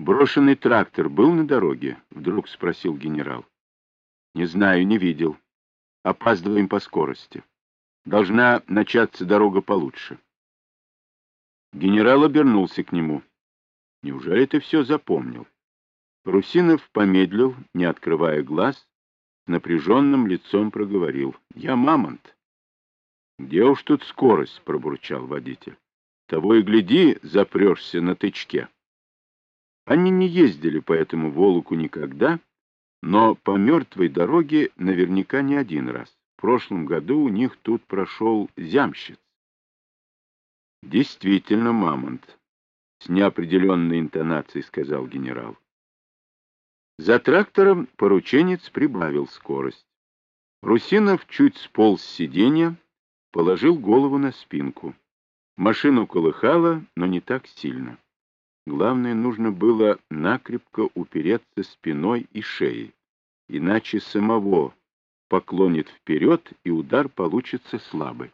Брошенный трактор был на дороге? Вдруг спросил генерал. Не знаю, не видел. Опаздываем по скорости. Должна начаться дорога получше. Генерал обернулся к нему. Неужели ты все запомнил? Русинов помедлил, не открывая глаз, напряженным лицом проговорил. Я мамонт. Где уж тут скорость, пробурчал водитель. Того и гляди, запрешься на тычке. Они не ездили по этому Волоку никогда, но по мертвой дороге наверняка не один раз. В прошлом году у них тут прошел зямщиц. Действительно, мамонт, с неопределенной интонацией сказал генерал. За трактором порученец прибавил скорость. Русинов чуть сполз с сиденья, положил голову на спинку. Машину колыхало, но не так сильно. Главное, нужно было накрепко упереться спиной и шеей, иначе самого поклонит вперед, и удар получится слабый.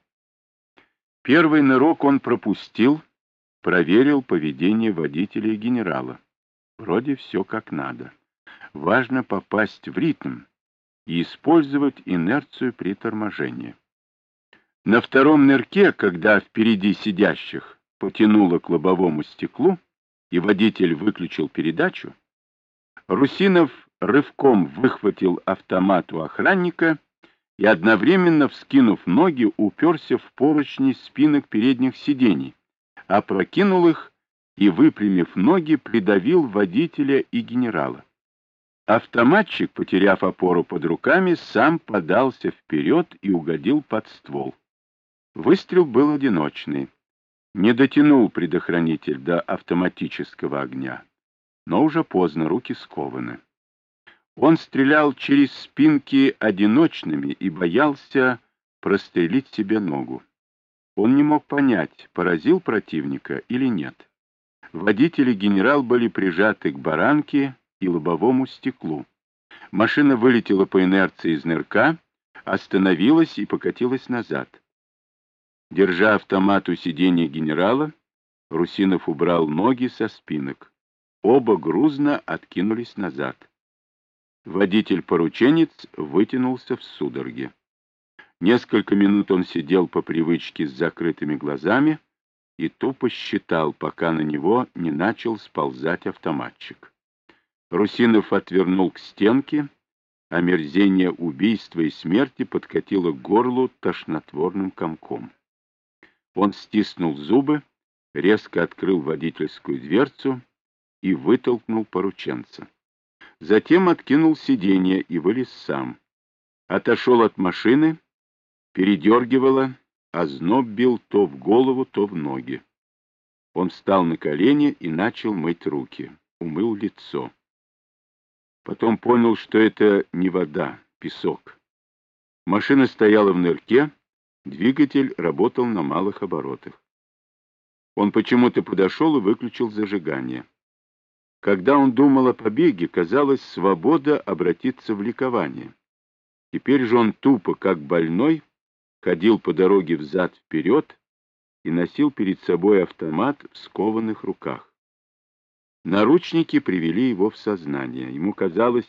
Первый нырок он пропустил, проверил поведение водителя и генерала. Вроде все как надо. Важно попасть в ритм и использовать инерцию при торможении. На втором нырке, когда впереди сидящих потянуло к лобовому стеклу, и водитель выключил передачу, Русинов рывком выхватил автомат у охранника и, одновременно вскинув ноги, уперся в поручни спинок передних сидений, опрокинул их и, выпрямив ноги, придавил водителя и генерала. Автоматчик, потеряв опору под руками, сам подался вперед и угодил под ствол. Выстрел был одиночный. Не дотянул предохранитель до автоматического огня, но уже поздно, руки скованы. Он стрелял через спинки одиночными и боялся прострелить себе ногу. Он не мог понять, поразил противника или нет. Водители генерал были прижаты к баранке и лобовому стеклу. Машина вылетела по инерции из нырка, остановилась и покатилась назад. Держа автомат у сиденья генерала, Русинов убрал ноги со спинок. Оба грузно откинулись назад. Водитель-порученец вытянулся в судороге. Несколько минут он сидел по привычке с закрытыми глазами и тупо считал, пока на него не начал сползать автоматчик. Русинов отвернул к стенке, омерзение убийства и смерти подкатило к горлу тошнотворным комком. Он стиснул зубы, резко открыл водительскую дверцу и вытолкнул порученца. Затем откинул сиденье и вылез сам. Отошел от машины, передергивало, а зноб бил то в голову, то в ноги. Он встал на колени и начал мыть руки, умыл лицо. Потом понял, что это не вода, песок. Машина стояла в нырке, Двигатель работал на малых оборотах. Он почему-то подошел и выключил зажигание. Когда он думал о побеге, казалось, свобода обратиться в ликование. Теперь же он тупо, как больной, ходил по дороге взад-вперед и носил перед собой автомат в скованных руках. Наручники привели его в сознание. Ему казалось,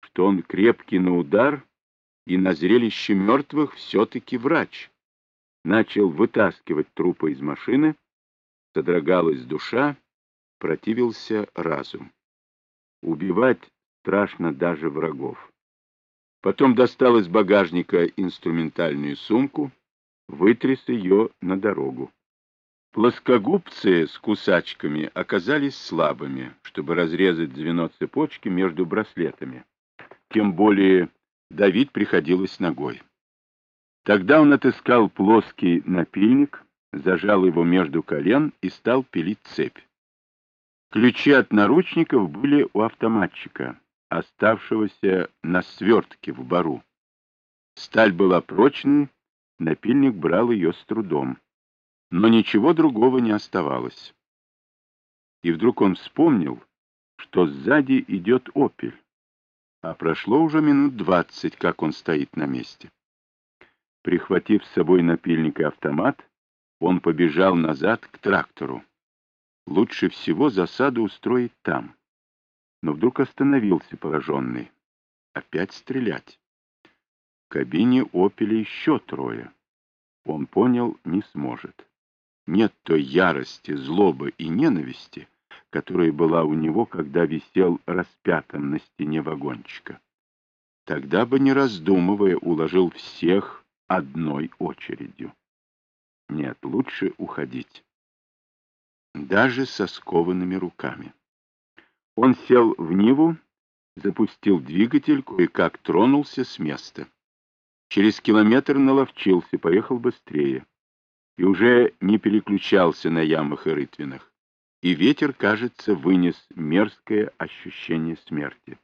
что он крепкий на удар и на зрелище мертвых все-таки врач. Начал вытаскивать трупы из машины, содрогалась душа, противился разум. Убивать страшно даже врагов. Потом достал из багажника инструментальную сумку, вытряс ее на дорогу. Плоскогубцы с кусачками оказались слабыми, чтобы разрезать звено цепочки между браслетами. Тем более давить приходилось ногой. Тогда он отыскал плоский напильник, зажал его между колен и стал пилить цепь. Ключи от наручников были у автоматчика, оставшегося на свертке в бару. Сталь была прочной, напильник брал ее с трудом. Но ничего другого не оставалось. И вдруг он вспомнил, что сзади идет «Опель» а прошло уже минут двадцать, как он стоит на месте. Прихватив с собой напильник и автомат, он побежал назад к трактору. Лучше всего засаду устроить там. но вдруг остановился пораженный. Опять стрелять. В кабине «Опеля» еще трое. Он понял, не сможет. Нет той ярости, злобы и ненависти, которая была у него, когда висел распятым на стене вагончика. Тогда бы, не раздумывая, уложил всех одной очередью. Нет, лучше уходить. Даже со скованными руками. Он сел в Ниву, запустил двигатель, кое-как тронулся с места. Через километр наловчился, поехал быстрее. И уже не переключался на ямах и рытвинах. И ветер, кажется, вынес мерзкое ощущение смерти.